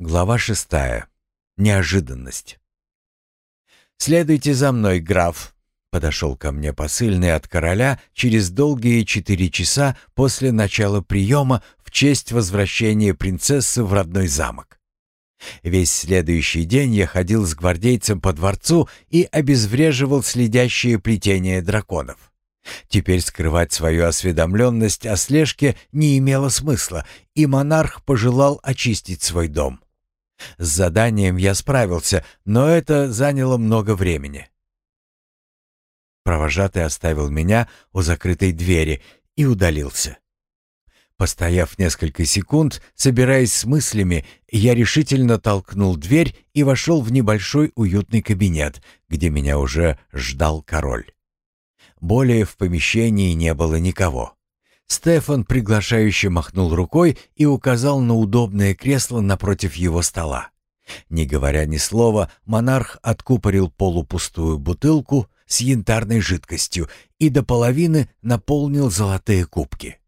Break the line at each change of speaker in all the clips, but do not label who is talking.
Глава шестая. Неожиданность. «Следуйте за мной, граф», — подошел ко мне посыльный от короля через долгие четыре часа после начала приема в честь возвращения принцессы в родной замок. Весь следующий день я ходил с гвардейцем по дворцу и обезвреживал следящие плетения драконов. Теперь скрывать свою осведомленность о слежке не имело смысла, и монарх пожелал очистить свой дом. С заданием я справился, но это заняло много времени. Провожатый оставил меня у закрытой двери и удалился. Постояв несколько секунд, собираясь с мыслями, я решительно толкнул дверь и вошел в небольшой уютный кабинет, где меня уже ждал король. Более в помещении не было никого. Стефан приглашающе махнул рукой и указал на удобное кресло напротив его стола. Не говоря ни слова, монарх откупорил полупустую бутылку с янтарной жидкостью и до половины наполнил золотые кубки.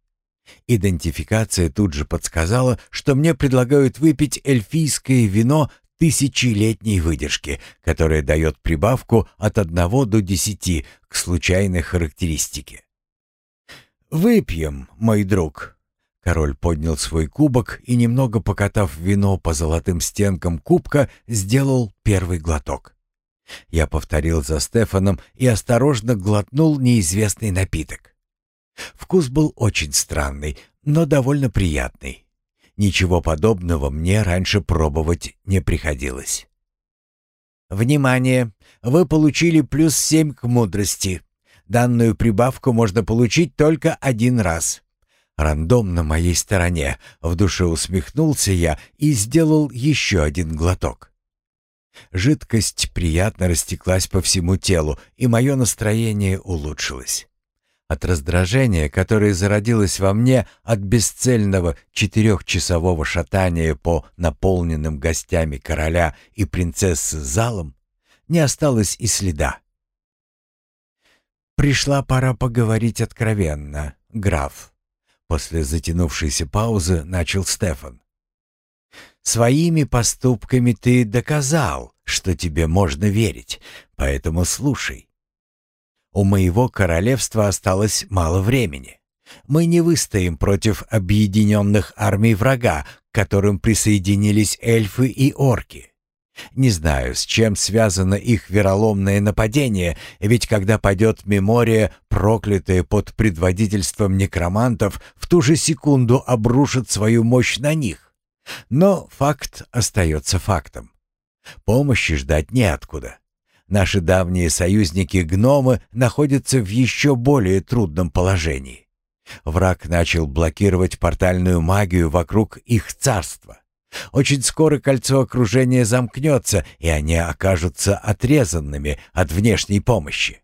Идентификация тут же подсказала, что мне предлагают выпить эльфийское вино тысячелетней выдержки, которое дает прибавку от одного до десяти к случайной характеристике. «Выпьем, мой друг». Король поднял свой кубок и, немного покатав вино по золотым стенкам кубка, сделал первый глоток. Я повторил за Стефаном и осторожно глотнул неизвестный напиток. Вкус был очень странный, но довольно приятный. Ничего подобного мне раньше пробовать не приходилось. «Внимание! Вы получили плюс семь к мудрости. Данную прибавку можно получить только один раз». Рандом на моей стороне. В душе усмехнулся я и сделал еще один глоток. Жидкость приятно растеклась по всему телу, и мое настроение улучшилось. От раздражения, которое зародилось во мне от бесцельного четырехчасового шатания по наполненным гостями короля и принцессы залам, не осталось и следа. «Пришла пора поговорить откровенно, граф», — после затянувшейся паузы начал Стефан. «Своими поступками ты доказал, что тебе можно верить, поэтому слушай. У моего королевства осталось мало времени. Мы не выстоим против объединенных армий врага, к которым присоединились эльфы и орки. Не знаю, с чем связано их вероломное нападение, ведь когда пойдет мемория, проклятая под предводительством некромантов, в ту же секунду обрушит свою мощь на них. Но факт остается фактом. Помощи ждать неоткуда. Наши давние союзники-гномы находятся в еще более трудном положении. Враг начал блокировать портальную магию вокруг их царства. Очень скоро кольцо окружения замкнется, и они окажутся отрезанными от внешней помощи.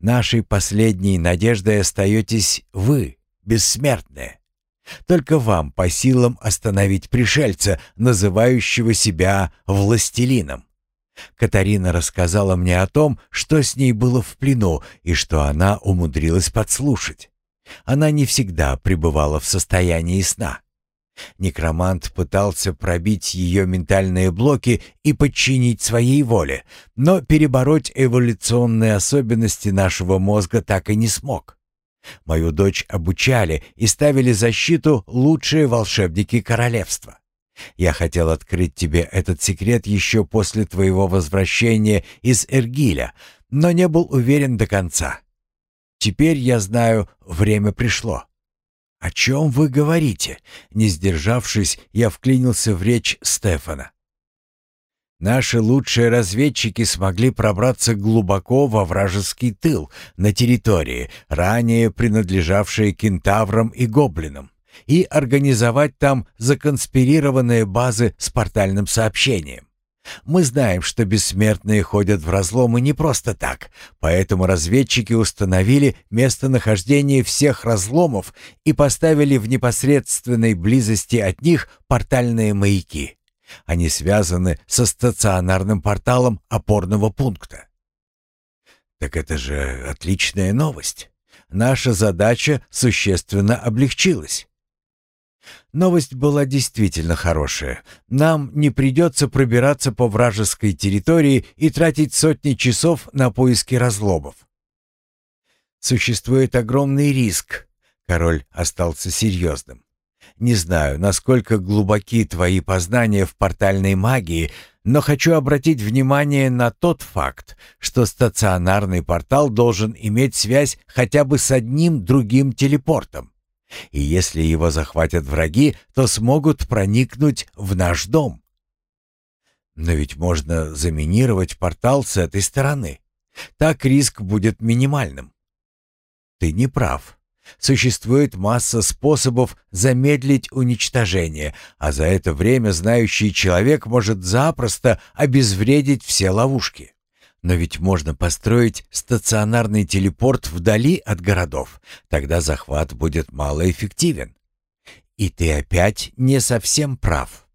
Нашей последней надеждой остаетесь вы, бессмертные. Только вам по силам остановить пришельца, называющего себя властелином. Катарина рассказала мне о том, что с ней было в плену и что она умудрилась подслушать. Она не всегда пребывала в состоянии сна. Некромант пытался пробить ее ментальные блоки и подчинить своей воле, но перебороть эволюционные особенности нашего мозга так и не смог. Мою дочь обучали и ставили защиту лучшие волшебники королевства. Я хотел открыть тебе этот секрет еще после твоего возвращения из Эргиля, но не был уверен до конца. Теперь я знаю, время пришло. «О чем вы говорите?» Не сдержавшись, я вклинился в речь Стефана. Наши лучшие разведчики смогли пробраться глубоко во вражеский тыл, на территории, ранее принадлежавшие кентаврам и гоблинам, и организовать там законспирированные базы с портальным сообщением. Мы знаем, что бессмертные ходят в разломы не просто так, поэтому разведчики установили местонахождение всех разломов и поставили в непосредственной близости от них портальные маяки. Они связаны со стационарным порталом опорного пункта. Так это же отличная новость. Наша задача существенно облегчилась. Новость была действительно хорошая. Нам не придется пробираться по вражеской территории и тратить сотни часов на поиски разломов. Существует огромный риск. Король остался серьезным. Не знаю, насколько глубоки твои познания в портальной магии, но хочу обратить внимание на тот факт, что стационарный портал должен иметь связь хотя бы с одним другим телепортом. И если его захватят враги, то смогут проникнуть в наш дом. Но ведь можно заминировать портал с этой стороны. Так риск будет минимальным. Ты не прав. Существует масса способов замедлить уничтожение, а за это время знающий человек может запросто обезвредить все ловушки. Но ведь можно построить стационарный телепорт вдали от городов. Тогда захват будет малоэффективен. И ты опять не совсем прав.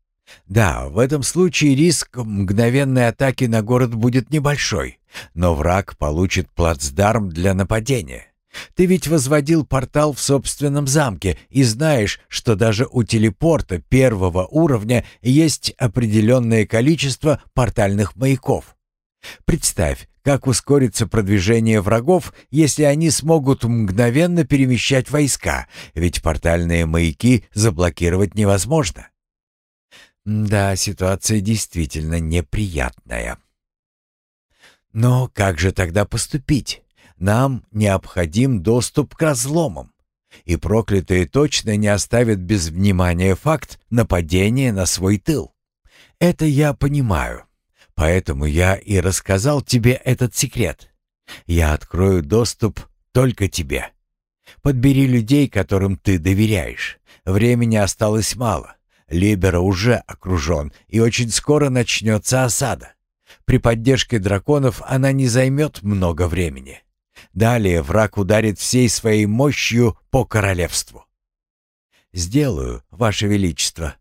Да, в этом случае риск мгновенной атаки на город будет небольшой, но враг получит плацдарм для нападения. Ты ведь возводил портал в собственном замке и знаешь, что даже у телепорта первого уровня есть определенное количество портальных маяков. Представь, как ускорится продвижение врагов, если они смогут мгновенно перемещать войска, ведь портальные маяки заблокировать невозможно. Да, ситуация действительно неприятная. Но как же тогда поступить? Нам необходим доступ к разломам. И проклятые точно не оставят без внимания факт нападения на свой тыл. Это я понимаю. Поэтому я и рассказал тебе этот секрет. Я открою доступ только тебе. Подбери людей, которым ты доверяешь. Времени осталось мало. Либера уже окружен, и очень скоро начнется осада. При поддержке драконов она не займет много времени. Далее враг ударит всей своей мощью по королевству. «Сделаю, Ваше Величество.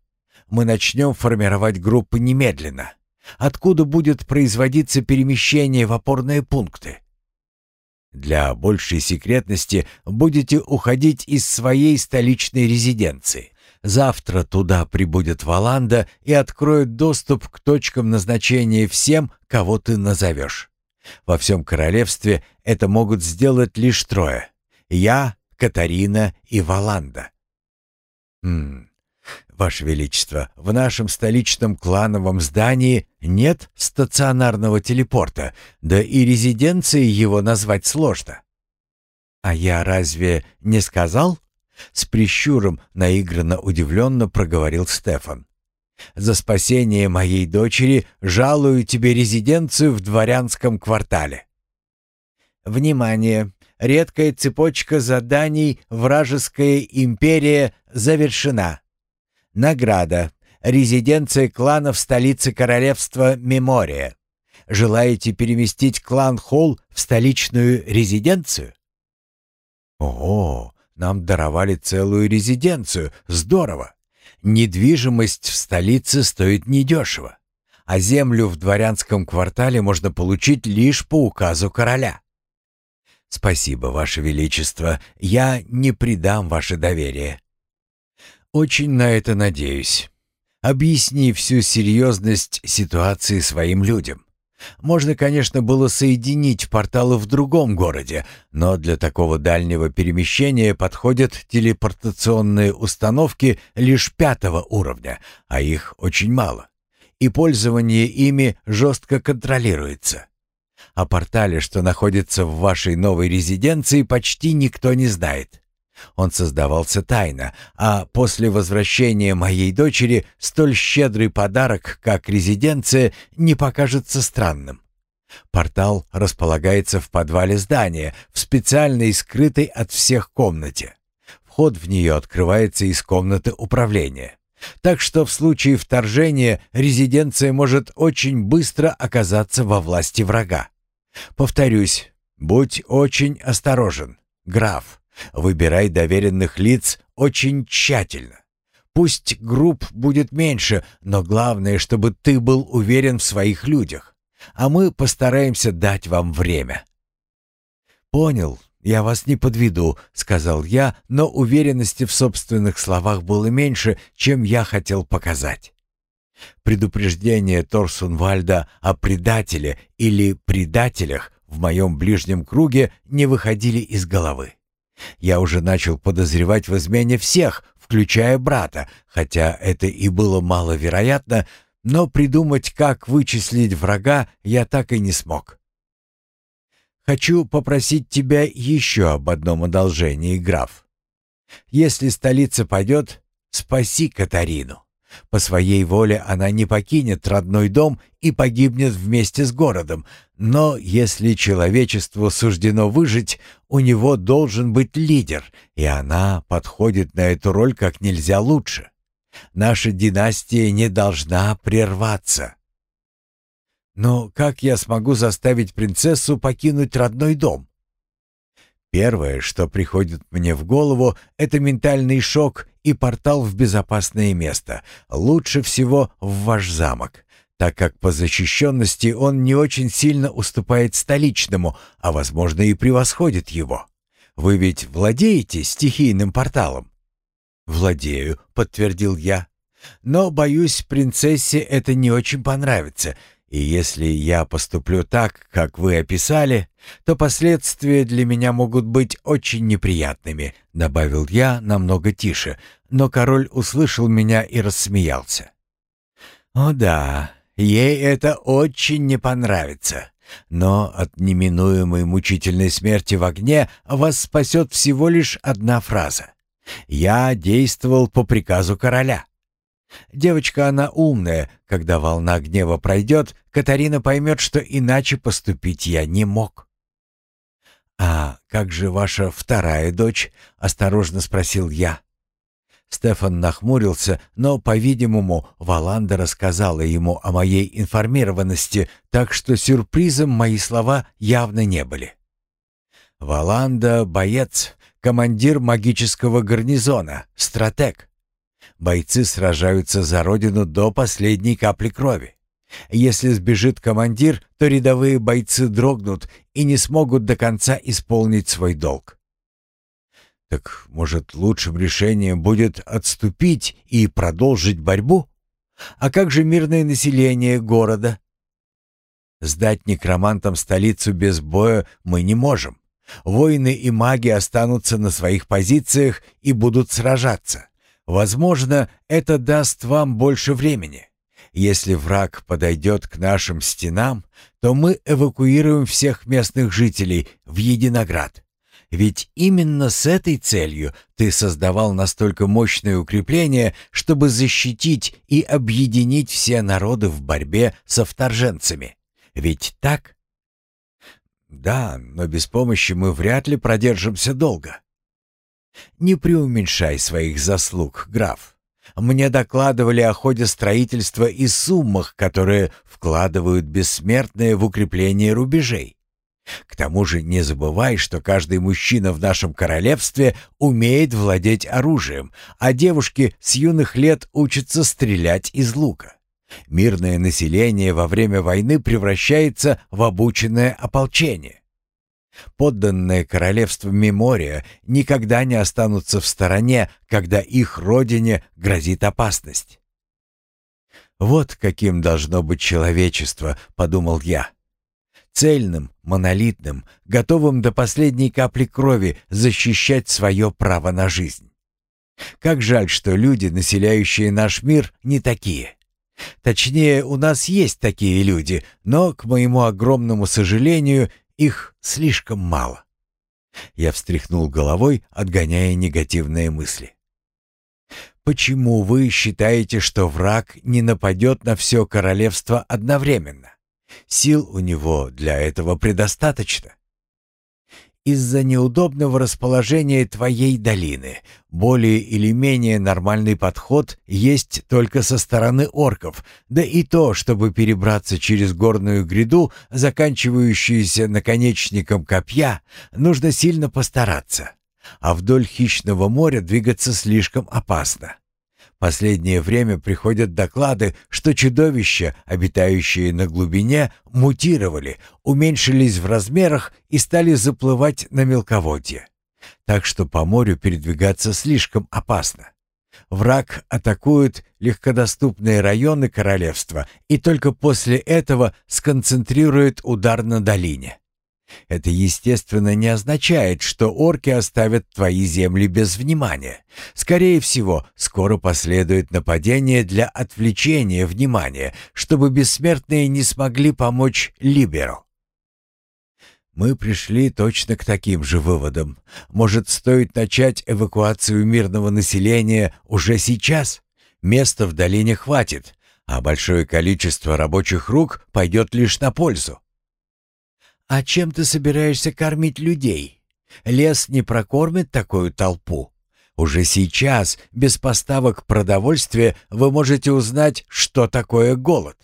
Мы начнем формировать группы немедленно откуда будет производиться перемещение в опорные пункты. Для большей секретности будете уходить из своей столичной резиденции. Завтра туда прибудет Валанда и откроет доступ к точкам назначения всем, кого ты назовешь. Во всем королевстве это могут сделать лишь трое. Я, Катарина и Валанда. Хм, «Ваше Величество, в нашем столичном клановом здании нет стационарного телепорта, да и резиденции его назвать сложно». «А я разве не сказал?» С прищуром наигранно удивленно проговорил Стефан. «За спасение моей дочери жалую тебе резиденцию в дворянском квартале». «Внимание! Редкая цепочка заданий «Вражеская империя» завершена. Награда. Резиденция клана в столице королевства Мемория. Желаете переместить клан Холл в столичную резиденцию? Ого, нам даровали целую резиденцию. Здорово. Недвижимость в столице стоит недешево, а землю в дворянском квартале можно получить лишь по указу короля. Спасибо, Ваше Величество, я не предам ваше доверие. Очень на это надеюсь. Объясни всю серьезность ситуации своим людям. Можно, конечно, было соединить порталы в другом городе, но для такого дальнего перемещения подходят телепортационные установки лишь пятого уровня, а их очень мало. И пользование ими жестко контролируется. О портале, что находится в вашей новой резиденции, почти никто не знает. Он создавался тайно, а после возвращения моей дочери столь щедрый подарок, как резиденция, не покажется странным. Портал располагается в подвале здания, в специальной скрытой от всех комнате. Вход в нее открывается из комнаты управления. Так что в случае вторжения резиденция может очень быстро оказаться во власти врага. Повторюсь, будь очень осторожен, граф. Выбирай доверенных лиц очень тщательно. Пусть групп будет меньше, но главное, чтобы ты был уверен в своих людях. А мы постараемся дать вам время. Понял «Я вас не подведу», — сказал я, но уверенности в собственных словах было меньше, чем я хотел показать. Предупреждение Торсунвальда о предателе или предателях в моем ближнем круге не выходили из головы. Я уже начал подозревать в измене всех, включая брата, хотя это и было маловероятно, но придумать, как вычислить врага, я так и не смог. Хочу попросить тебя еще об одном одолжении, граф. Если столица пойдет, спаси Катарину. По своей воле она не покинет родной дом и погибнет вместе с городом, но если человечеству суждено выжить, у него должен быть лидер, и она подходит на эту роль как нельзя лучше. Наша династия не должна прерваться. Но как я смогу заставить принцессу покинуть родной дом? Первое, что приходит мне в голову, это ментальный шок и портал в безопасное место. Лучше всего в ваш замок, так как по защищенности он не очень сильно уступает столичному, а возможно и превосходит его. Вы ведь владеете стихийным порталом? «Владею», — подтвердил я. «Но, боюсь, принцессе это не очень понравится, и если я поступлю так, как вы описали, то последствия для меня могут быть очень неприятными», — добавил я намного тише, но король услышал меня и рассмеялся. «О да, ей это очень не понравится». Но от неминуемой мучительной смерти в огне вас спасет всего лишь одна фраза. «Я действовал по приказу короля». Девочка она умная. Когда волна гнева пройдет, Катарина поймет, что иначе поступить я не мог. «А как же ваша вторая дочь?» — осторожно спросил я. Стефан нахмурился, но, по-видимому, Валанда рассказала ему о моей информированности, так что сюрпризом мои слова явно не были. «Валанда — боец, командир магического гарнизона, стратег. Бойцы сражаются за родину до последней капли крови. Если сбежит командир, то рядовые бойцы дрогнут и не смогут до конца исполнить свой долг. Так, может, лучшим решением будет отступить и продолжить борьбу? А как же мирное население города? Сдать некромантам столицу без боя мы не можем. Воины и маги останутся на своих позициях и будут сражаться. Возможно, это даст вам больше времени. Если враг подойдет к нашим стенам, то мы эвакуируем всех местных жителей в Единоград. Ведь именно с этой целью ты создавал настолько мощное укрепление, чтобы защитить и объединить все народы в борьбе со вторженцами. Ведь так? Да, но без помощи мы вряд ли продержимся долго. Не преуменьшай своих заслуг, граф. Мне докладывали о ходе строительства и суммах, которые вкладывают бессмертные в укрепление рубежей. К тому же не забывай, что каждый мужчина в нашем королевстве умеет владеть оружием, а девушки с юных лет учатся стрелять из лука. Мирное население во время войны превращается в обученное ополчение. Подданные королевства Мемория никогда не останутся в стороне, когда их родине грозит опасность. «Вот каким должно быть человечество», — подумал я. Цельным, монолитным, готовым до последней капли крови защищать свое право на жизнь. Как жаль, что люди, населяющие наш мир, не такие. Точнее, у нас есть такие люди, но, к моему огромному сожалению, их слишком мало. Я встряхнул головой, отгоняя негативные мысли. Почему вы считаете, что враг не нападет на все королевство одновременно? Сил у него для этого предостаточно из-за неудобного расположения твоей долины. Более или менее нормальный подход есть только со стороны орков, да и то, чтобы перебраться через горную гряду, заканчивающуюся наконечником копья, нужно сильно постараться. А вдоль хищного моря двигаться слишком опасно. Последнее время приходят доклады, что чудовища, обитающие на глубине, мутировали, уменьшились в размерах и стали заплывать на мелководье. Так что по морю передвигаться слишком опасно. Враг атакует легкодоступные районы королевства и только после этого сконцентрирует удар на долине. Это, естественно, не означает, что орки оставят твои земли без внимания. Скорее всего, скоро последует нападение для отвлечения внимания, чтобы бессмертные не смогли помочь Либеру. Мы пришли точно к таким же выводам. Может, стоит начать эвакуацию мирного населения уже сейчас? Места в долине хватит, а большое количество рабочих рук пойдет лишь на пользу. «А чем ты собираешься кормить людей? Лес не прокормит такую толпу. Уже сейчас, без поставок продовольствия, вы можете узнать, что такое голод.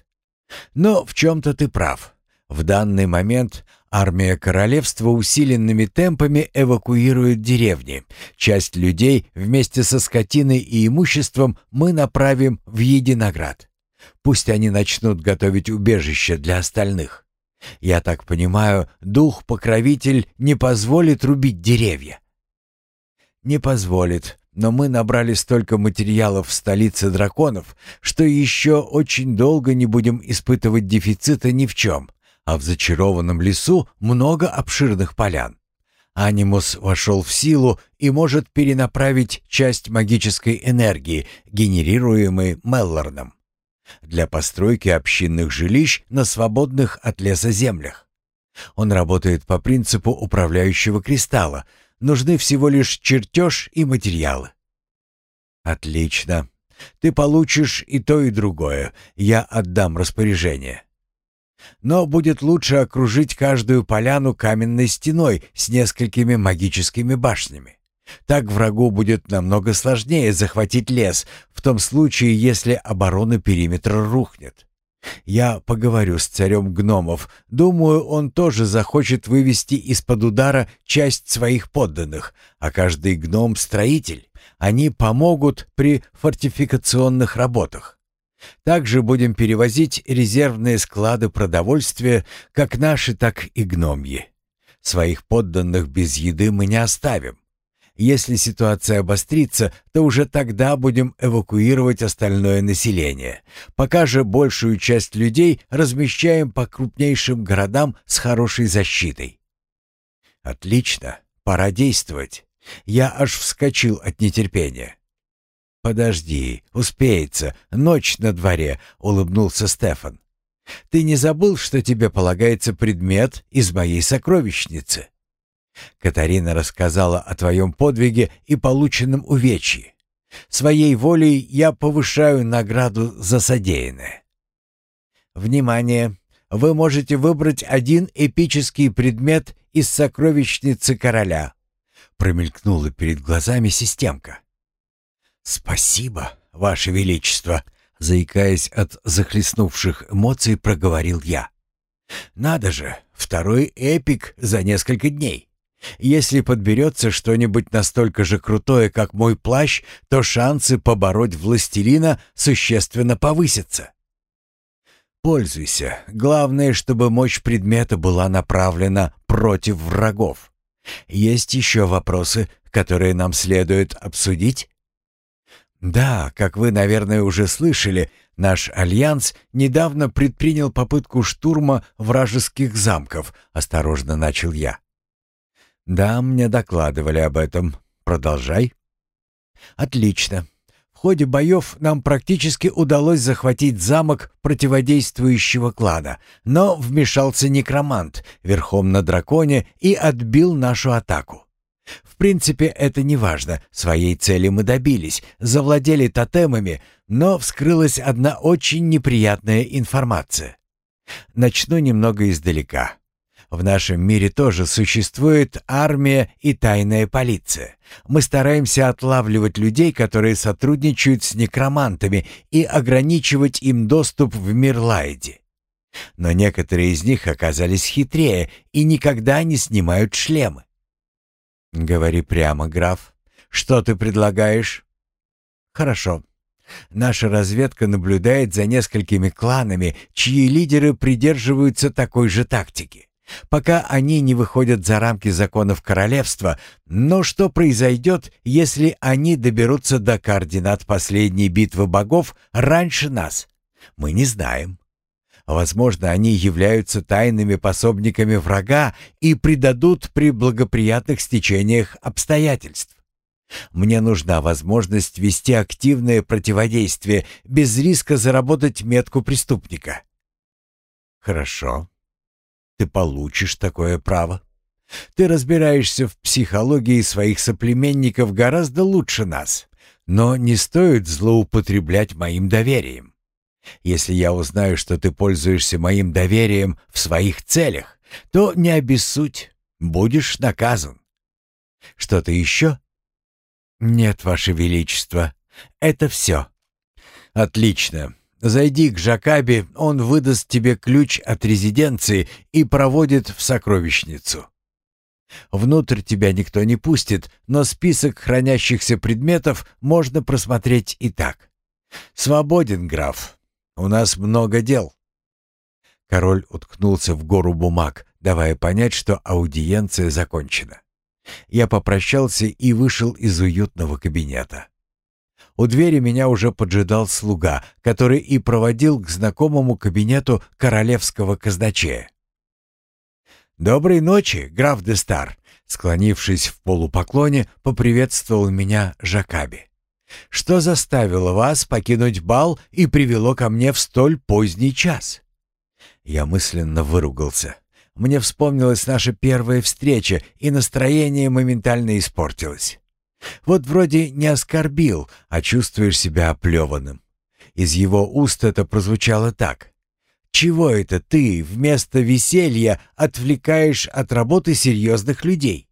Но в чем-то ты прав. В данный момент армия королевства усиленными темпами эвакуирует деревни. Часть людей вместе со скотиной и имуществом мы направим в Единоград. Пусть они начнут готовить убежище для остальных. Я так понимаю, дух-покровитель не позволит рубить деревья. Не позволит, но мы набрали столько материалов в столице драконов, что еще очень долго не будем испытывать дефицита ни в чем, а в зачарованном лесу много обширных полян. Анимус вошел в силу и может перенаправить часть магической энергии, генерируемой Меллорном для постройки общинных жилищ на свободных от леса землях. Он работает по принципу управляющего кристалла. Нужны всего лишь чертеж и материалы. Отлично. Ты получишь и то, и другое. Я отдам распоряжение. Но будет лучше окружить каждую поляну каменной стеной с несколькими магическими башнями. Так врагу будет намного сложнее захватить лес, в том случае, если оборона периметра рухнет. Я поговорю с царем гномов. Думаю, он тоже захочет вывести из-под удара часть своих подданных, а каждый гном — строитель. Они помогут при фортификационных работах. Также будем перевозить резервные склады продовольствия, как наши, так и гномьи. Своих подданных без еды мы не оставим. Если ситуация обострится, то уже тогда будем эвакуировать остальное население. Пока же большую часть людей размещаем по крупнейшим городам с хорошей защитой. Отлично, пора действовать. Я аж вскочил от нетерпения. «Подожди, успеется, ночь на дворе», — улыбнулся Стефан. «Ты не забыл, что тебе полагается предмет из моей сокровищницы?» Катарина рассказала о твоем подвиге и полученном увечье. Своей волей я повышаю награду за содеянное. Внимание! Вы можете выбрать один эпический предмет из сокровищницы короля. Промелькнула перед глазами системка. «Спасибо, Ваше Величество!» Заикаясь от захлестнувших эмоций, проговорил я. «Надо же, второй эпик за несколько дней!» Если подберется что-нибудь настолько же крутое, как мой плащ, то шансы побороть властелина существенно повысятся. Пользуйся. Главное, чтобы мощь предмета была направлена против врагов. Есть еще вопросы, которые нам следует обсудить? Да, как вы, наверное, уже слышали, наш альянс недавно предпринял попытку штурма вражеских замков, осторожно начал я. «Да, мне докладывали об этом. Продолжай». «Отлично. В ходе боев нам практически удалось захватить замок противодействующего клана, но вмешался некромант верхом на драконе и отбил нашу атаку. В принципе, это не важно. Своей цели мы добились, завладели тотемами, но вскрылась одна очень неприятная информация. Начну немного издалека. В нашем мире тоже существует армия и тайная полиция. Мы стараемся отлавливать людей, которые сотрудничают с некромантами, и ограничивать им доступ в мир Лайди. Но некоторые из них оказались хитрее и никогда не снимают шлемы. «Говори прямо, граф. Что ты предлагаешь?» «Хорошо. Наша разведка наблюдает за несколькими кланами, чьи лидеры придерживаются такой же тактики. Пока они не выходят за рамки законов королевства, но что произойдет, если они доберутся до координат последней битвы богов раньше нас? Мы не знаем. Возможно, они являются тайными пособниками врага и предадут при благоприятных стечениях обстоятельств. Мне нужна возможность вести активное противодействие без риска заработать метку преступника. Хорошо. Ты получишь такое право. Ты разбираешься в психологии своих соплеменников гораздо лучше нас, но не стоит злоупотреблять моим доверием. Если я узнаю, что ты пользуешься моим доверием в своих целях, то не обессудь, будешь наказан. Что-то еще? Нет, Ваше Величество, это все. Отлично. Зайди к Жакаби, он выдаст тебе ключ от резиденции и проводит в сокровищницу. Внутрь тебя никто не пустит, но список хранящихся предметов можно просмотреть и так. Свободен, граф. У нас много дел». Король уткнулся в гору бумаг, давая понять, что аудиенция закончена. Я попрощался и вышел из уютного кабинета. У двери меня уже поджидал слуга, который и проводил к знакомому кабинету королевского казначея. «Доброй ночи, граф де Стар!» Склонившись в полупоклоне, поприветствовал меня Жакаби. Что заставило вас покинуть бал и привело ко мне в столь поздний час?» Я мысленно выругался. Мне вспомнилась наша первая встреча, и настроение моментально испортилось. Вот вроде не оскорбил, а чувствуешь себя оплеванным. Из его уст это прозвучало так. «Чего это ты вместо веселья отвлекаешь от работы серьезных людей?»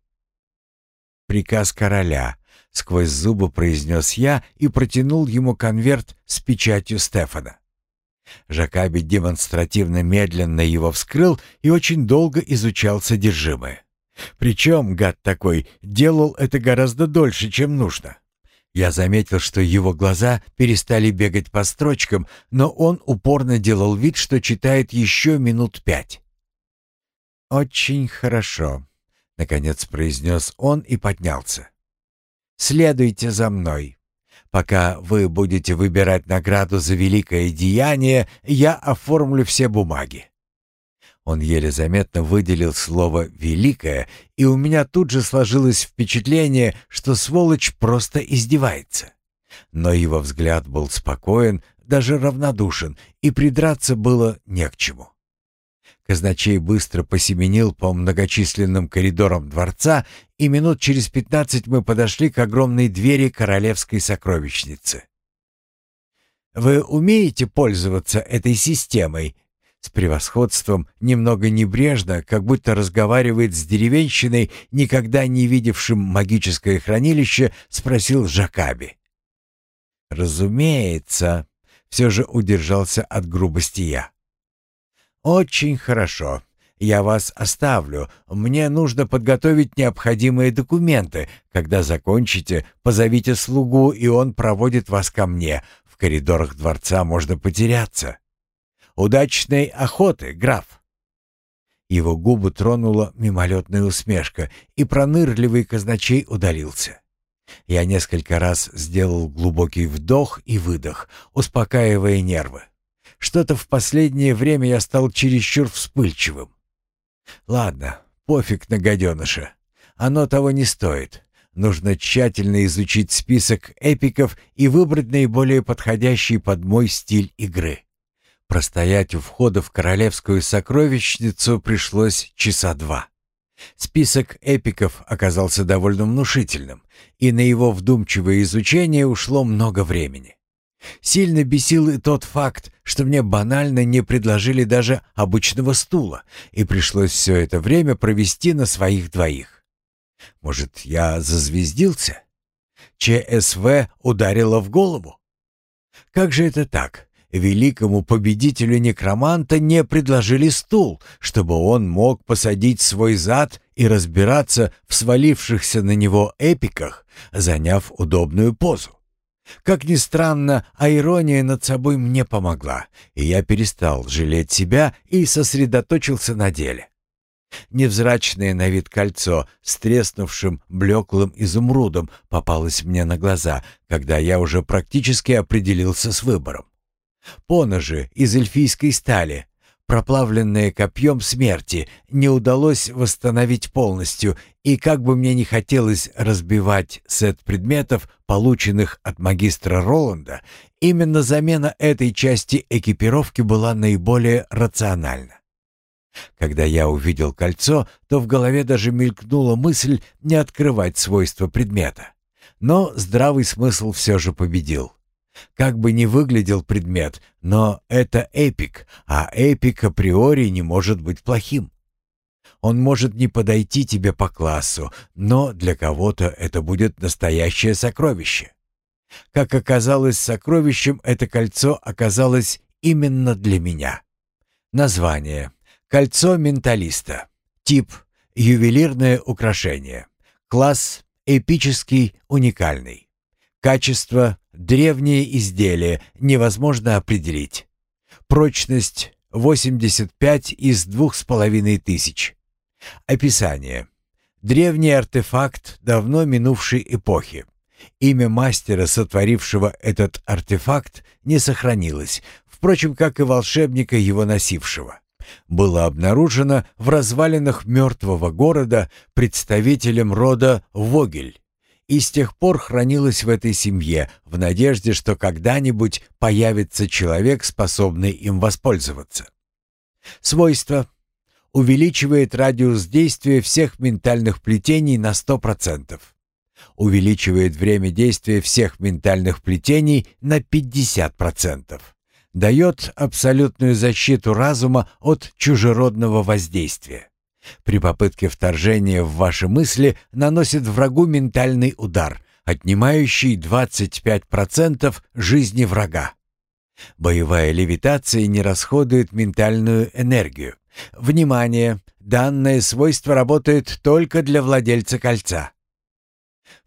Приказ короля, — сквозь зубы произнес я и протянул ему конверт с печатью Стефана. Жакаби демонстративно медленно его вскрыл и очень долго изучал содержимое. Причем, гад такой, делал это гораздо дольше, чем нужно. Я заметил, что его глаза перестали бегать по строчкам, но он упорно делал вид, что читает еще минут пять. «Очень хорошо», — наконец произнес он и поднялся. Следуйте за мной. Пока вы будете выбирать награду за великое деяние, я оформлю все бумаги». Он еле заметно выделил слово «великое», и у меня тут же сложилось впечатление, что сволочь просто издевается. Но его взгляд был спокоен, даже равнодушен, и придраться было не к чему. Казначей быстро посеменил по многочисленным коридорам дворца, и минут через пятнадцать мы подошли к огромной двери королевской сокровищницы. «Вы умеете пользоваться этой системой?» С превосходством, немного небрежно, как будто разговаривает с деревенщиной, никогда не видевшим магическое хранилище, спросил Жакаби. «Разумеется», — все же удержался от грубости я. «Очень хорошо. Я вас оставлю. Мне нужно подготовить необходимые документы. Когда закончите, позовите слугу, и он проводит вас ко мне. В коридорах дворца можно потеряться. Удачной охоты, граф!» Его губы тронула мимолетная усмешка, и пронырливый казначей удалился. Я несколько раз сделал глубокий вдох и выдох, успокаивая нервы. Что-то в последнее время я стал чересчур вспыльчивым. Ладно, пофиг на гаденыша. Оно того не стоит. Нужно тщательно изучить список эпиков и выбрать наиболее подходящий под мой стиль игры. Простоять у входа в королевскую сокровищницу пришлось часа два. Список эпиков оказался довольно внушительным, и на его вдумчивое изучение ушло много времени. Сильно бесил и тот факт, что мне банально не предложили даже обычного стула, и пришлось все это время провести на своих двоих. Может, я зазвездился? ЧСВ ударило в голову? Как же это так? Великому победителю некроманта не предложили стул, чтобы он мог посадить свой зад и разбираться в свалившихся на него эпиках, заняв удобную позу. Как ни странно, а ирония над собой мне помогла, и я перестал жалеть себя и сосредоточился на деле. Невзрачное на вид кольцо с треснувшим блеклым изумрудом попалось мне на глаза, когда я уже практически определился с выбором. Поножи из эльфийской стали, проплавленные копьем смерти, не удалось восстановить полностью, и как бы мне не хотелось разбивать сет предметов, полученных от магистра Роланда, именно замена этой части экипировки была наиболее рациональна. Когда я увидел кольцо, то в голове даже мелькнула мысль не открывать свойства предмета. Но здравый смысл все же победил. Как бы ни выглядел предмет, но это эпик, а эпик априори не может быть плохим. Он может не подойти тебе по классу, но для кого-то это будет настоящее сокровище. Как оказалось, сокровищем это кольцо оказалось именно для меня. Название. Кольцо менталиста. Тип. Ювелирное украшение. Класс. Эпический, уникальный. Качество Древнее изделие невозможно определить. Прочность 85 из двух с половиной тысяч. Описание. Древний артефакт давно минувшей эпохи. Имя мастера, сотворившего этот артефакт, не сохранилось, впрочем, как и волшебника, его носившего. Было обнаружено в развалинах мертвого города представителем рода Вогель и с тех пор хранилась в этой семье, в надежде, что когда-нибудь появится человек, способный им воспользоваться. Свойство. Увеличивает радиус действия всех ментальных плетений на 100%. Увеличивает время действия всех ментальных плетений на 50%. Дает абсолютную защиту разума от чужеродного воздействия. При попытке вторжения в ваши мысли наносит врагу ментальный удар, отнимающий 25% жизни врага. Боевая левитация не расходует ментальную энергию. Внимание! Данное свойство работает только для владельца кольца.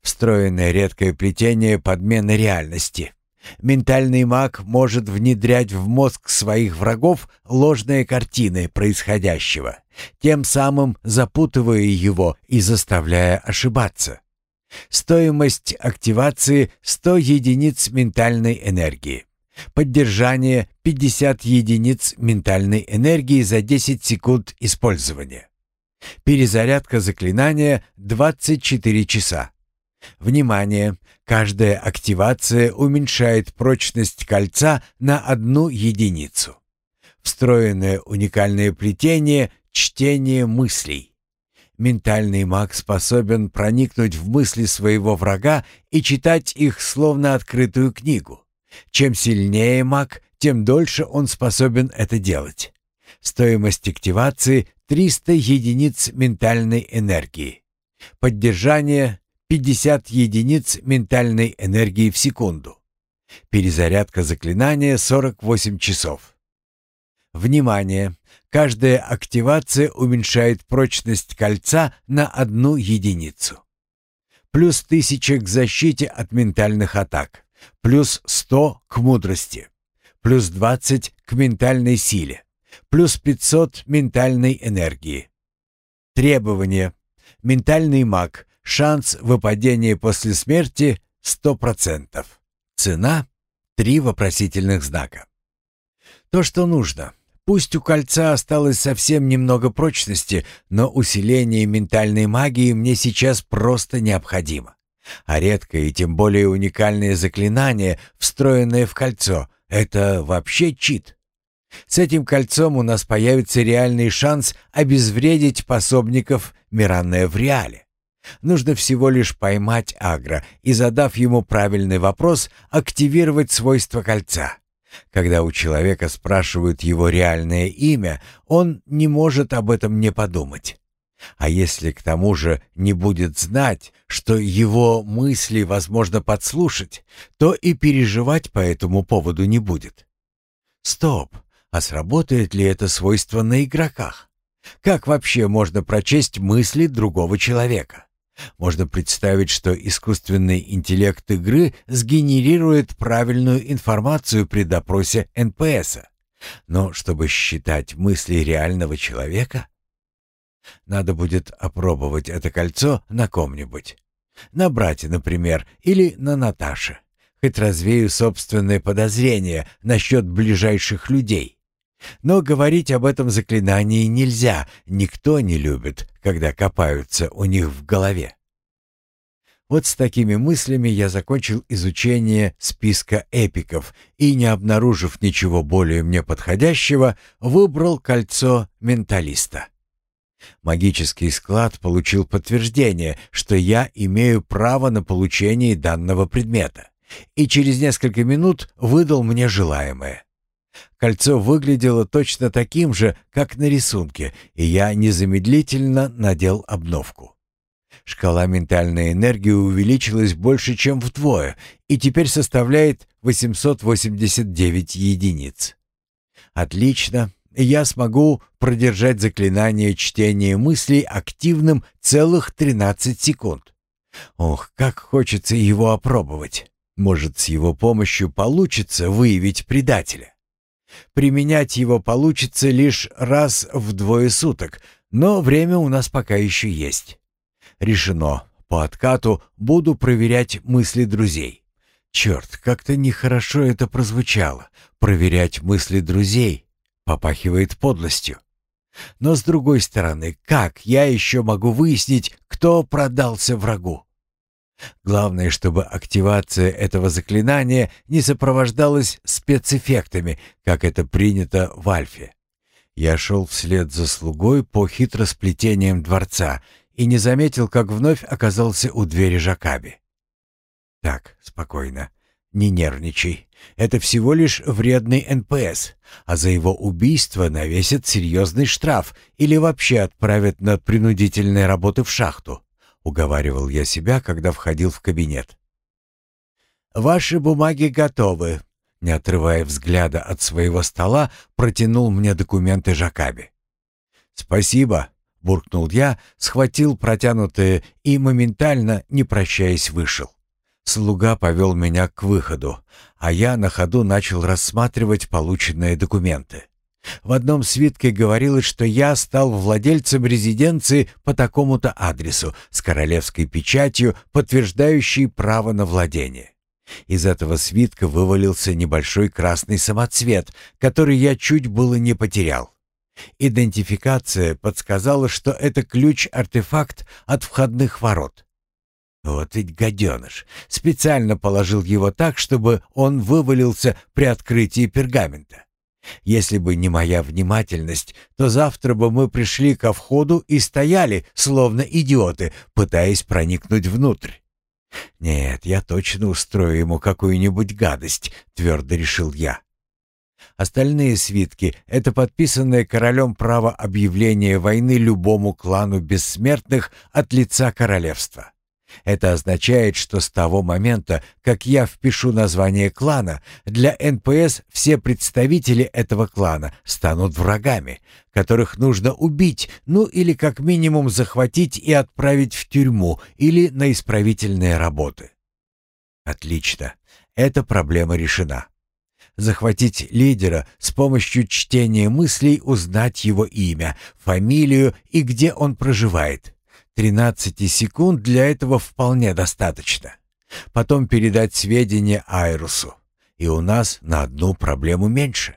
Встроенное редкое плетение подмены реальности. Ментальный маг может внедрять в мозг своих врагов ложные картины происходящего, тем самым запутывая его и заставляя ошибаться. Стоимость активации 100 единиц ментальной энергии. Поддержание 50 единиц ментальной энергии за 10 секунд использования. Перезарядка заклинания 24 часа. Внимание! Каждая активация уменьшает прочность кольца на одну единицу. Встроенное уникальное плетение чтение мыслей. Ментальный маг способен проникнуть в мысли своего врага и читать их словно открытую книгу. Чем сильнее маг, тем дольше он способен это делать. Стоимость активации 300 единиц ментальной энергии. Поддержание 50 единиц ментальной энергии в секунду. Перезарядка заклинания 48 часов. Внимание! Каждая активация уменьшает прочность кольца на одну единицу. Плюс 1000 к защите от ментальных атак. Плюс 100 к мудрости. Плюс 20 к ментальной силе. Плюс 500 ментальной энергии. Требования. Ментальный маг Шанс выпадения после смерти 100%. Цена — три вопросительных знака. То, что нужно. Пусть у кольца осталось совсем немного прочности, но усиление ментальной магии мне сейчас просто необходимо. А редкое и тем более уникальное заклинание, встроенное в кольцо, это вообще чит. С этим кольцом у нас появится реальный шанс обезвредить пособников Миранная в реале. Нужно всего лишь поймать агро и, задав ему правильный вопрос, активировать свойства кольца. Когда у человека спрашивают его реальное имя, он не может об этом не подумать. А если к тому же не будет знать, что его мысли возможно подслушать, то и переживать по этому поводу не будет. Стоп, а сработает ли это свойство на игроках? Как вообще можно прочесть мысли другого человека? Можно представить, что искусственный интеллект игры сгенерирует правильную информацию при допросе НПСа. Но чтобы считать мысли реального человека, надо будет опробовать это кольцо на ком-нибудь. На брате, например, или на Наташе. Хоть развею собственные подозрения насчет ближайших людей. Но говорить об этом заклинании нельзя, никто не любит, когда копаются у них в голове. Вот с такими мыслями я закончил изучение списка эпиков и, не обнаружив ничего более мне подходящего, выбрал кольцо менталиста. Магический склад получил подтверждение, что я имею право на получение данного предмета, и через несколько минут выдал мне желаемое. Кольцо выглядело точно таким же, как на рисунке, и я незамедлительно надел обновку. Шкала ментальной энергии увеличилась больше, чем вдвое, и теперь составляет 889 единиц. Отлично, я смогу продержать заклинание чтения мыслей активным целых 13 секунд. Ох, как хочется его опробовать. Может, с его помощью получится выявить предателя. Применять его получится лишь раз в двое суток, но время у нас пока еще есть. Решено. По откату буду проверять мысли друзей. Черт, как-то нехорошо это прозвучало. Проверять мысли друзей попахивает подлостью. Но с другой стороны, как я еще могу выяснить, кто продался врагу? Главное, чтобы активация этого заклинания не сопровождалась спецэффектами, как это принято в Альфе. Я шел вслед за слугой по хитросплетениям дворца и не заметил, как вновь оказался у двери Жакаби. «Так, спокойно. Не нервничай. Это всего лишь вредный НПС, а за его убийство навесят серьезный штраф или вообще отправят на принудительные работы в шахту», — уговаривал я себя, когда входил в кабинет. «Ваши бумаги готовы», — не отрывая взгляда от своего стола, протянул мне документы Жакаби. «Спасибо», — буркнул я, схватил протянутые и моментально, не прощаясь, вышел. Слуга повел меня к выходу, а я на ходу начал рассматривать полученные документы. В одном свитке говорилось, что я стал владельцем резиденции по такому-то адресу с королевской печатью, подтверждающей право на владение. Из этого свитка вывалился небольшой красный самоцвет, который я чуть было не потерял. Идентификация подсказала, что это ключ-артефакт от входных ворот. Вот ведь гаденыш. Специально положил его так, чтобы он вывалился при открытии пергамента. Если бы не моя внимательность, то завтра бы мы пришли ко входу и стояли, словно идиоты, пытаясь проникнуть внутрь. «Нет, я точно устрою ему какую-нибудь гадость», — твердо решил я. Остальные свитки — это подписанное королем право объявления войны любому клану бессмертных от лица королевства. Это означает, что с того момента, как я впишу название клана, для НПС все представители этого клана станут врагами, которых нужно убить, ну или как минимум захватить и отправить в тюрьму или на исправительные работы. Отлично. Эта проблема решена. Захватить лидера с помощью чтения мыслей, узнать его имя, фамилию и где он проживает. 13 секунд для этого вполне достаточно. Потом передать сведения Айрусу. И у нас на одну проблему меньше.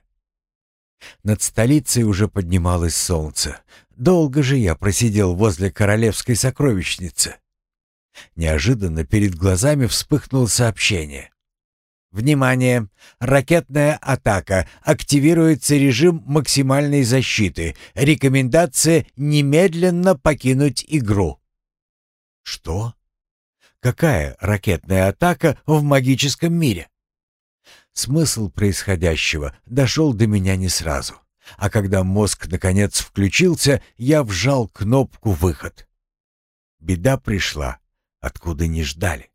Над столицей уже поднималось солнце. Долго же я просидел возле королевской сокровищницы. Неожиданно перед глазами вспыхнуло сообщение. Внимание! Ракетная атака. Активируется режим максимальной защиты. Рекомендация немедленно покинуть игру. Что? Какая ракетная атака в магическом мире? Смысл происходящего дошел до меня не сразу. А когда мозг наконец включился, я вжал кнопку «Выход». Беда пришла, откуда не ждали.